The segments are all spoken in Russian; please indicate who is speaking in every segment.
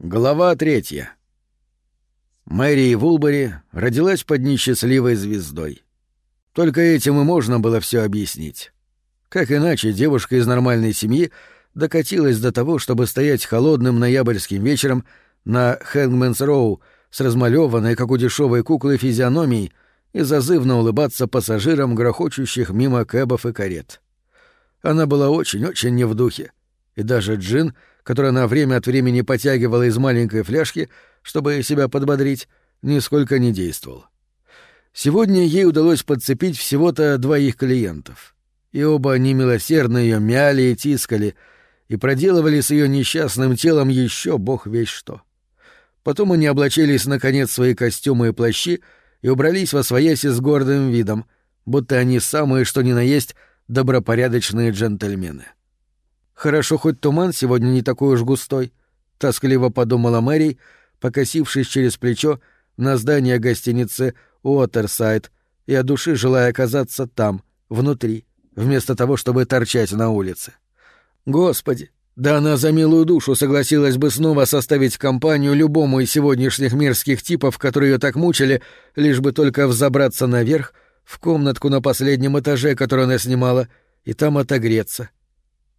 Speaker 1: Глава третья. Мэри Вулбери родилась под несчастливой звездой. Только этим и можно было все объяснить. Как иначе девушка из нормальной семьи докатилась до того, чтобы стоять холодным ноябрьским вечером на Хэнгмэнс Роу с размалеванной, как у дешевой куклы, физиономией и зазывно улыбаться пассажирам, грохочущих мимо кэбов и карет. Она была очень-очень не в духе, и даже Джин — который она время от времени потягивала из маленькой фляжки, чтобы себя подбодрить, нисколько не действовал. Сегодня ей удалось подцепить всего-то двоих клиентов. И оба немилосердно ее мяли и тискали, и проделывали с ее несчастным телом еще бог весь что. Потом они облачились наконец свои костюмы и плащи и убрались во свояси с гордым видом, будто они самые что ни на есть добропорядочные джентльмены. Хорошо, хоть туман сегодня не такой уж густой, — тоскливо подумала Мэри, покосившись через плечо на здание гостиницы Уотерсайд и от души желая оказаться там, внутри, вместо того, чтобы торчать на улице. Господи, да она за милую душу согласилась бы снова составить компанию любому из сегодняшних мирских типов, которые ее так мучили, лишь бы только взобраться наверх, в комнатку на последнем этаже, которую она снимала, и там отогреться,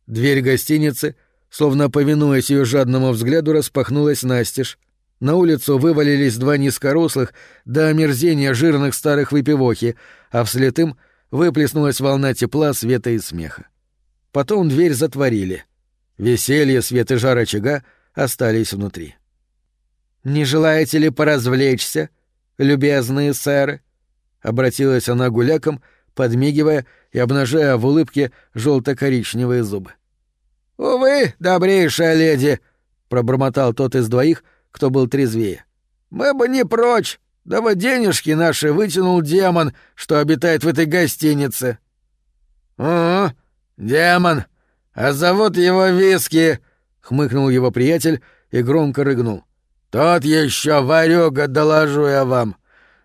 Speaker 1: Дверь гостиницы, словно повинуясь ее жадному взгляду, распахнулась настежь. На улицу вывалились два низкорослых до омерзения жирных старых выпивохи, а вслед им выплеснулась волна тепла, света и смеха. Потом дверь затворили. Веселье, свет и жар очага остались внутри. «Не желаете ли поразвлечься, любезные сэры?» — обратилась она гуляком, подмигивая и обнажая в улыбке желто-коричневые зубы. «Увы, добрейшая леди», — пробормотал тот из двоих, кто был трезвее. «Мы бы не прочь, да вот денежки наши вытянул демон, что обитает в этой гостинице». «О, демон! А зовут его Виски!» — хмыкнул его приятель и громко рыгнул. «Тот еще варёга, доложу я вам.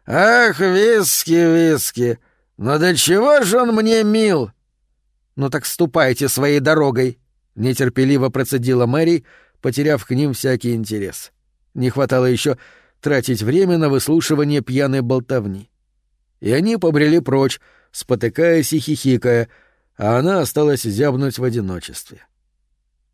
Speaker 1: Ах, Виски, Виски! Но до чего же он мне мил!» «Ну так ступайте своей дорогой!» — нетерпеливо процедила Мэри, потеряв к ним всякий интерес. Не хватало еще тратить время на выслушивание пьяной болтовни. И они побрели прочь, спотыкаясь и хихикая, а она осталась зябнуть в одиночестве.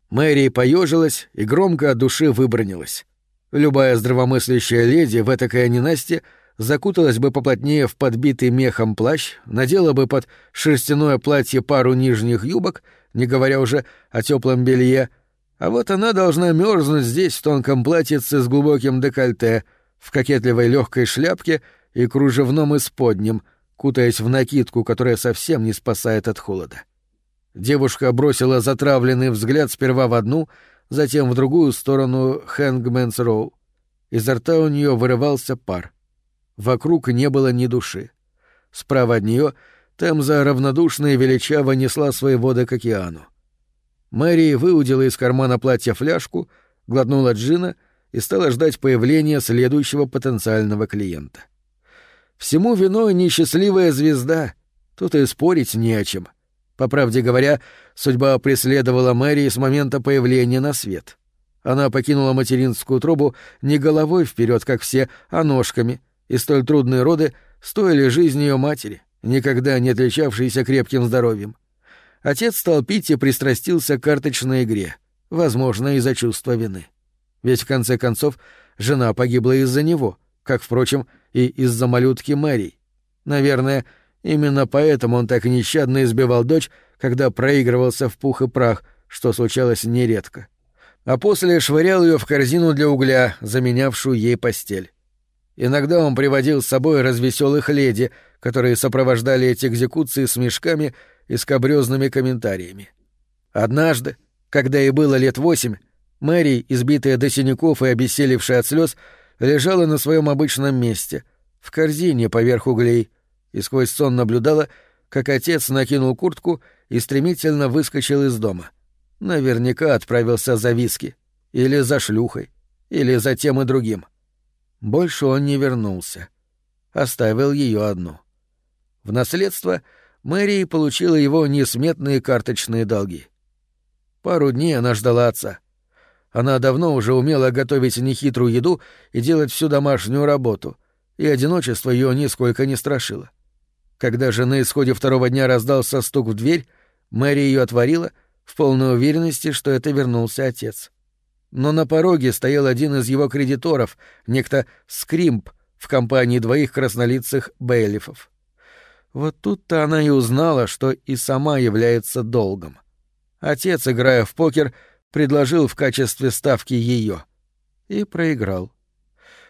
Speaker 1: Мэри поежилась и громко от души выбронилась. Любая здравомыслящая леди в этакой ненасти закуталась бы поплотнее в подбитый мехом плащ, надела бы под шерстяное платье пару нижних юбок — не говоря уже о теплом белье, а вот она должна мерзнуть здесь в тонком платьице с глубоким декольте, в кокетливой легкой шляпке и кружевном исподнем, кутаясь в накидку, которая совсем не спасает от холода. Девушка бросила затравленный взгляд сперва в одну, затем в другую сторону Хэнгмэнс Роу. Изо рта у нее вырывался пар. Вокруг не было ни души. Справа от нее — Темза равнодушно и величаво несла свои воды к океану. Мэри выудила из кармана платья фляжку, глотнула джина и стала ждать появления следующего потенциального клиента. Всему виной несчастливая звезда, тут и спорить не о чем. По правде говоря, судьба преследовала Мэри с момента появления на свет. Она покинула материнскую трубу не головой вперед, как все, а ножками, и столь трудные роды стоили жизни ее матери — никогда не отличавшийся крепким здоровьем. Отец стал пить и пристрастился к карточной игре, возможно, из-за чувства вины. Ведь в конце концов жена погибла из-за него, как, впрочем, и из-за малютки Мэри. Наверное, именно поэтому он так нещадно избивал дочь, когда проигрывался в пух и прах, что случалось нередко. А после швырял ее в корзину для угля, заменявшую ей постель. Иногда он приводил с собой развеселых леди, которые сопровождали эти экзекуции с мешками и скобрёзными комментариями. Однажды, когда ей было лет восемь, Мэри, избитая до синяков и обессилевшая от слез, лежала на своем обычном месте, в корзине поверх углей, и сквозь сон наблюдала, как отец накинул куртку и стремительно выскочил из дома. Наверняка отправился за виски, или за шлюхой, или за тем и другим. Больше он не вернулся. Оставил ее одну. В наследство Мэри получила его несметные карточные долги. Пару дней она ждала отца. Она давно уже умела готовить нехитрую еду и делать всю домашнюю работу, и одиночество ее нисколько не страшило. Когда же на исходе второго дня раздался стук в дверь, Мэри ее отворила, в полной уверенности, что это вернулся отец. Но на пороге стоял один из его кредиторов, некто Скримп, в компании двоих краснолицых бейлифов. Вот тут-то она и узнала, что и сама является долгом. Отец, играя в покер, предложил в качестве ставки ее. И проиграл.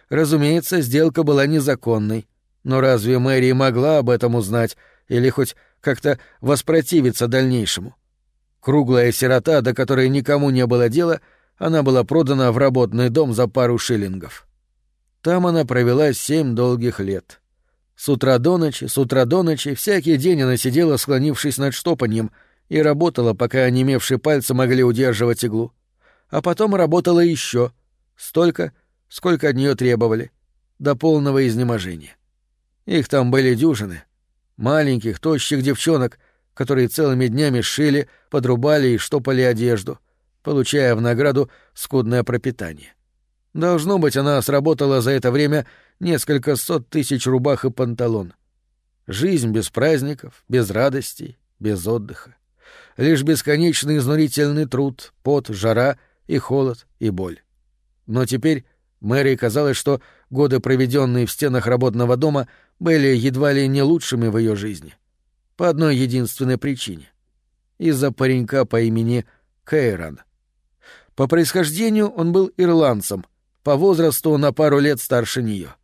Speaker 1: Разумеется, сделка была незаконной, но разве Мэри могла об этом узнать или хоть как-то воспротивиться дальнейшему? Круглая сирота, до которой никому не было дела, она была продана в работный дом за пару шиллингов. Там она провела семь долгих лет. С утра до ночи, с утра до ночи, всякий день она сидела, склонившись над штопаньем, и работала, пока онемевшие пальцы могли удерживать иглу. А потом работала еще, столько, сколько от нее требовали, до полного изнеможения. Их там были дюжины. Маленьких, тощих девчонок, которые целыми днями шили, подрубали и штопали одежду, получая в награду скудное пропитание. Должно быть, она сработала за это время несколько сот тысяч рубах и панталон. Жизнь без праздников, без радостей, без отдыха. Лишь бесконечный изнурительный труд, пот, жара и холод и боль. Но теперь Мэри казалось, что годы, проведенные в стенах работного дома, были едва ли не лучшими в ее жизни. По одной единственной причине. Из-за паренька по имени Кейран. По происхождению он был ирландцем, по возрасту на пару лет старше нее.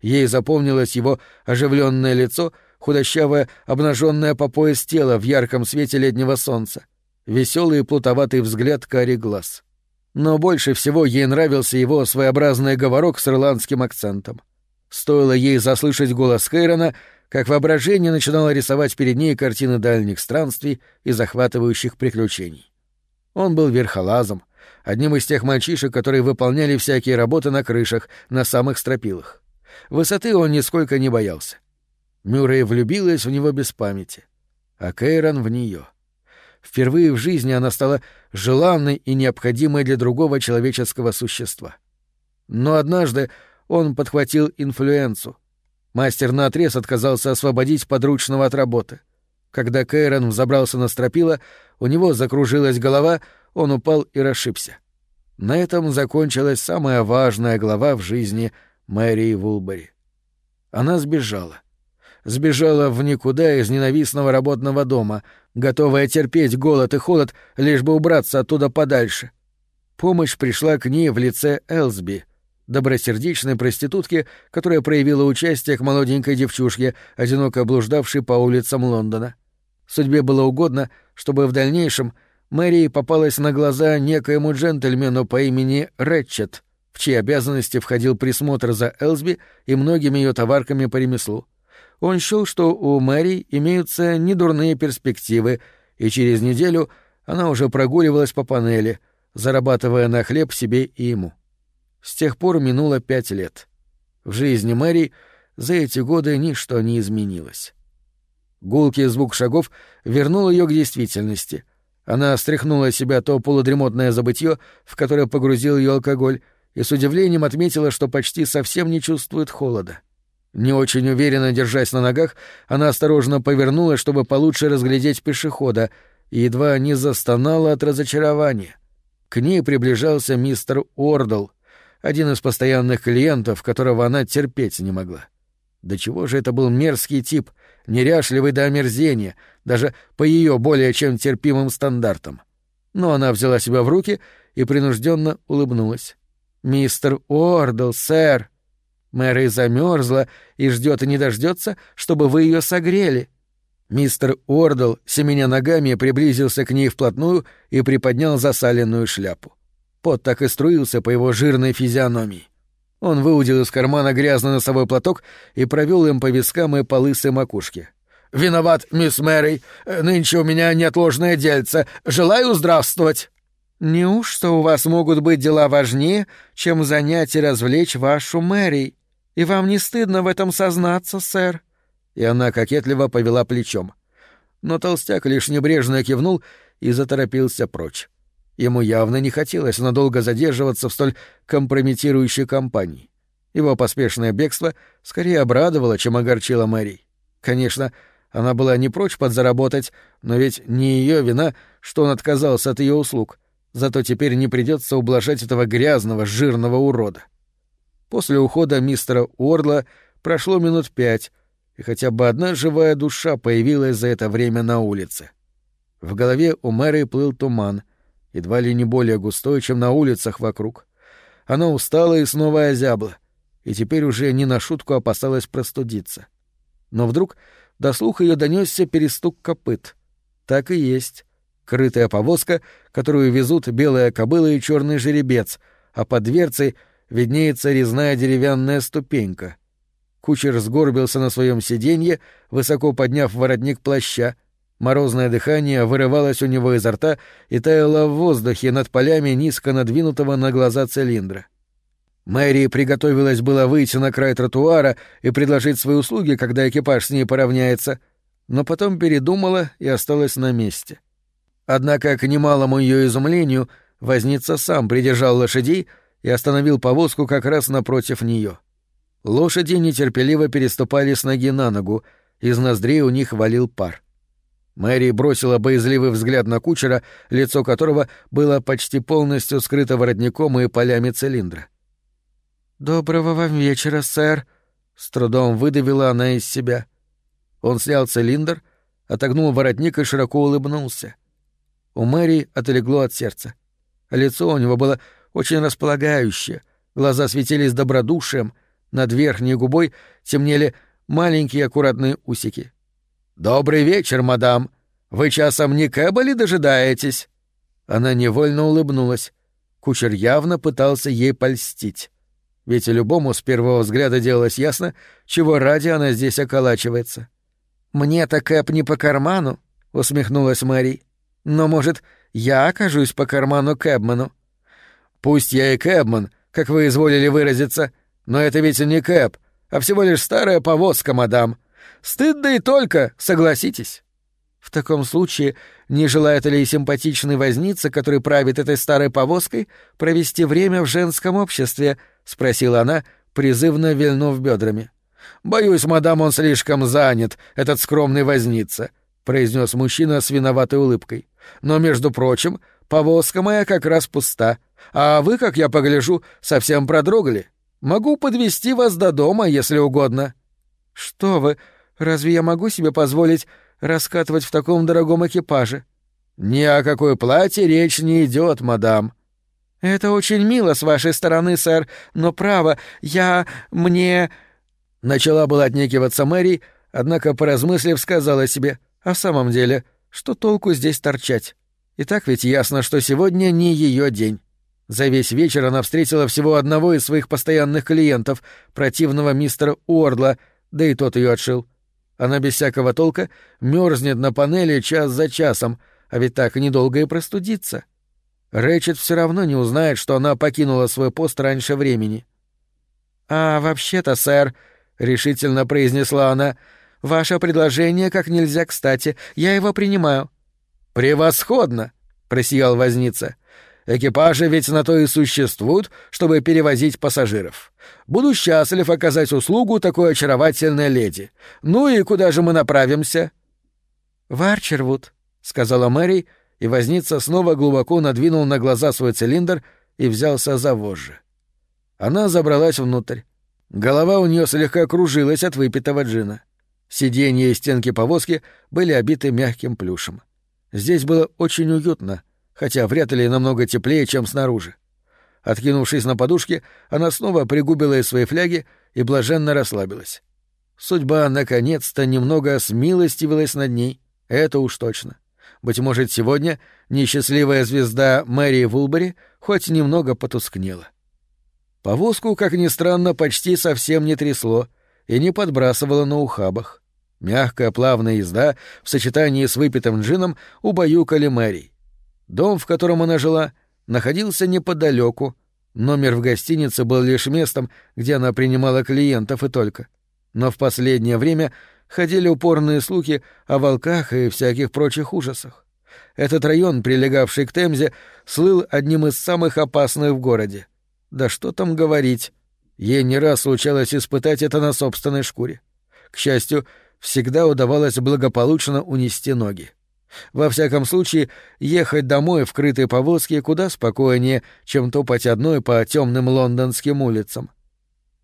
Speaker 1: Ей запомнилось его оживленное лицо, худощавое, обнаженное по пояс тело в ярком свете летнего солнца, веселый и плутоватый взгляд карий глаз. Но больше всего ей нравился его своеобразный говорок с ирландским акцентом. Стоило ей заслышать голос Кейрона, как воображение начинало рисовать перед ней картины дальних странствий и захватывающих приключений. Он был верхолазом, одним из тех мальчишек, которые выполняли всякие работы на крышах, на самых стропилах. Высоты он нисколько не боялся. Мюррей влюбилась в него без памяти, а Кейрон в нее. Впервые в жизни она стала желанной и необходимой для другого человеческого существа. Но однажды он подхватил инфлюенцию. Мастер наотрез отказался освободить подручного от работы. Когда Кейрон взобрался на стропила, у него закружилась голова, он упал и расшибся. На этом закончилась самая важная глава в жизни Мэри Вулбери. Она сбежала. Сбежала в никуда из ненавистного работного дома, готовая терпеть голод и холод, лишь бы убраться оттуда подальше. Помощь пришла к ней в лице Элсби, добросердечной проститутки, которая проявила участие к молоденькой девчушке, одиноко блуждавшей по улицам Лондона. Судьбе было угодно, чтобы в дальнейшем Мэри попалась на глаза некоему джентльмену по имени Рэтчет, в чьи обязанности входил присмотр за Элсби и многими ее товарками по ремеслу. Он счел, что у Мэри имеются недурные перспективы, и через неделю она уже прогуливалась по панели, зарабатывая на хлеб себе и ему. С тех пор минуло пять лет. В жизни Мэри за эти годы ничто не изменилось. Гулкий звук шагов вернул ее к действительности. Она стряхнула себя то полудремотное забытье, в которое погрузил ее алкоголь, и с удивлением отметила, что почти совсем не чувствует холода. Не очень уверенно держась на ногах, она осторожно повернулась, чтобы получше разглядеть пешехода, и едва не застонала от разочарования. К ней приближался мистер Ордл, один из постоянных клиентов, которого она терпеть не могла. До чего же это был мерзкий тип, неряшливый до омерзения, даже по ее более чем терпимым стандартам. Но она взяла себя в руки и принужденно улыбнулась. «Мистер Уордл, сэр!» Мэри замерзла и ждет и не дождется, чтобы вы ее согрели. Мистер Уордл, семеня ногами, приблизился к ней вплотную и приподнял засаленную шляпу. Пот так и струился по его жирной физиономии. Он выудил из кармана грязный носовой платок и провел им по вискам и по лысой макушке. «Виноват, мисс Мэри. Нынче у меня неотложное дельце. Желаю здравствовать!» «Неужто у вас могут быть дела важнее, чем занять и развлечь вашу Мэри? И вам не стыдно в этом сознаться, сэр?» И она кокетливо повела плечом. Но толстяк лишь небрежно кивнул и заторопился прочь. Ему явно не хотелось надолго задерживаться в столь компрометирующей компании. Его поспешное бегство скорее обрадовало, чем огорчило Мэри. Конечно, она была не прочь подзаработать, но ведь не ее вина, что он отказался от ее услуг. Зато теперь не придется ублажать этого грязного, жирного урода. После ухода мистера Уордла прошло минут пять, и хотя бы одна живая душа появилась за это время на улице. В голове у Мэри плыл туман, едва ли не более густой, чем на улицах вокруг. Она устала и снова озябла, и теперь уже не на шутку опасалась простудиться. Но вдруг до слуха ее донесся перестук копыт. Так и есть. Крытая повозка, которую везут белая кобыла и черный жеребец, а под дверцей виднеется резная деревянная ступенька. Кучер сгорбился на своем сиденье, высоко подняв воротник плаща. Морозное дыхание вырывалось у него изо рта и таяло в воздухе над полями низко надвинутого на глаза цилиндра. Мэри приготовилась было выйти на край тротуара и предложить свои услуги, когда экипаж с ней поравняется, но потом передумала и осталась на месте. Однако, к немалому ее изумлению, возница сам придержал лошадей и остановил повозку как раз напротив нее. Лошади нетерпеливо переступали с ноги на ногу, из ноздрей у них валил пар. Мэри бросила боязливый взгляд на кучера, лицо которого было почти полностью скрыто воротником и полями цилиндра. «Доброго вам вечера, сэр», — с трудом выдавила она из себя. Он снял цилиндр, отогнул воротник и широко улыбнулся. У Мэри отлегло от сердца. Лицо у него было очень располагающее, глаза светились добродушием, над верхней губой темнели маленькие аккуратные усики. «Добрый вечер, мадам! Вы часом не Кэба ли дожидаетесь?» Она невольно улыбнулась. Кучер явно пытался ей польстить. Ведь любому с первого взгляда делалось ясно, чего ради она здесь околачивается. «Мне-то Кэп не по карману», — усмехнулась Мэри. Но, может, я окажусь по карману Кэбману? Пусть я и Кэбман, как вы изволили выразиться, но это ведь не Кэб, а всего лишь старая повозка, мадам. Стыд да и только, согласитесь. В таком случае, не желает ли симпатичный возница, который правит этой старой повозкой, провести время в женском обществе? — спросила она, призывно вильнув бедрами. — Боюсь, мадам, он слишком занят, этот скромный возница, — произнес мужчина с виноватой улыбкой. Но, между прочим, повозка моя как раз пуста, а вы, как я погляжу, совсем продрогли. Могу подвести вас до дома, если угодно». «Что вы, разве я могу себе позволить раскатывать в таком дорогом экипаже?» «Ни о какой плате речь не идет, мадам». «Это очень мило с вашей стороны, сэр, но право, я... мне...» Начала была отнекиваться Мэри, однако, поразмыслив, сказала себе, «А в самом деле, что толку здесь торчать? И так ведь ясно, что сегодня не ее день. За весь вечер она встретила всего одного из своих постоянных клиентов, противного мистера Уордла, да и тот ее отшил. Она без всякого толка мерзнет на панели час за часом, а ведь так недолго и простудится. Рэчет все равно не узнает, что она покинула свой пост раньше времени. «А вообще-то, сэр», — решительно произнесла она, Ваше предложение как нельзя кстати. Я его принимаю». «Превосходно!» — просиял возница. «Экипажи ведь на то и существуют, чтобы перевозить пассажиров. Буду счастлив оказать услугу такой очаровательной леди. Ну и куда же мы направимся?» «В Арчервуд», — сказала Мэри, и возница снова глубоко надвинул на глаза свой цилиндр и взялся за вожжи. Она забралась внутрь. Голова у нее слегка кружилась от выпитого джина. Сиденья и стенки повозки были обиты мягким плюшем. Здесь было очень уютно, хотя вряд ли намного теплее, чем снаружи. Откинувшись на подушке, она снова пригубила из своей фляги и блаженно расслабилась. Судьба, наконец-то, немного смилостивилась над ней, это уж точно. Быть может, сегодня несчастливая звезда Мэри Вулбери хоть немного потускнела. Повозку, как ни странно, почти совсем не трясло — и не подбрасывала на ухабах. Мягкая плавная езда в сочетании с выпитым джином убаюкали Мэри. Дом, в котором она жила, находился неподалеку. Номер в гостинице был лишь местом, где она принимала клиентов и только. Но в последнее время ходили упорные слухи о волках и всяких прочих ужасах. этот район, прилегавший к Темзе, слыл одним из самых опасных в городе. Да что там говорить. Ей не раз случалось испытать это на собственной шкуре. К счастью, всегда удавалось благополучно унести ноги. Во всяком случае, ехать домой в крытой повозке куда спокойнее, чем топать одной по темным лондонским улицам.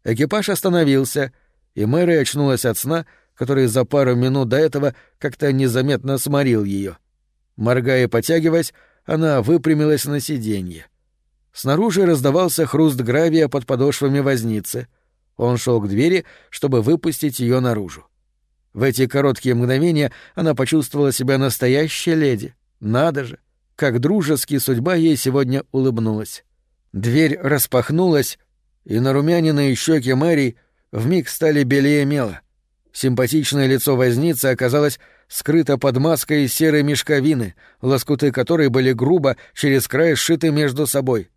Speaker 1: Экипаж остановился, и Мэри очнулась от сна, который за пару минут до этого как-то незаметно сморил ее. Моргая и потягиваясь, она выпрямилась на сиденье. Снаружи раздавался хруст гравия под подошвами возницы. Он шел к двери, чтобы выпустить ее наружу. В эти короткие мгновения она почувствовала себя настоящей леди. Надо же, как дружески судьба ей сегодня улыбнулась. Дверь распахнулась, и на румяниной щеке Мэри вмиг стали белее мела. Симпатичное лицо возницы оказалось скрыто под маской серой мешковины, лоскуты которой были грубо через край сшиты между собой.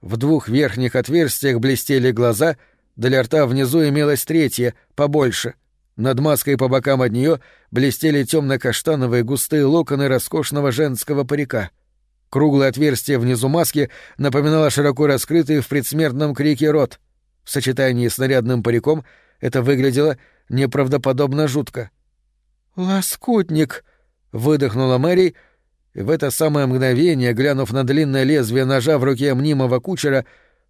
Speaker 1: В двух верхних отверстиях блестели глаза, для рта внизу имелось третье, побольше. Над маской по бокам от нее блестели темно-каштановые густые локоны роскошного женского парика. Круглое отверстие внизу маски напоминало широко раскрытый в предсмертном крике рот. В сочетании с нарядным париком это выглядело неправдоподобно жутко. «Лоскутник!» — выдохнула Мэри, и в это самое мгновение, глянув на длинное лезвие ножа в руке мнимого кучера,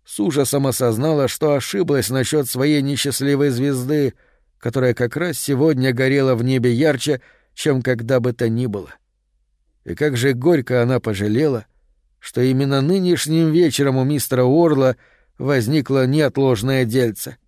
Speaker 1: с ужасом осознала, что ошиблась насчет своей несчастливой звезды — которая как раз сегодня горела в небе ярче, чем когда бы то ни было. И как же горько она пожалела, что именно нынешним вечером у мистера Уорла возникло неотложное дельце.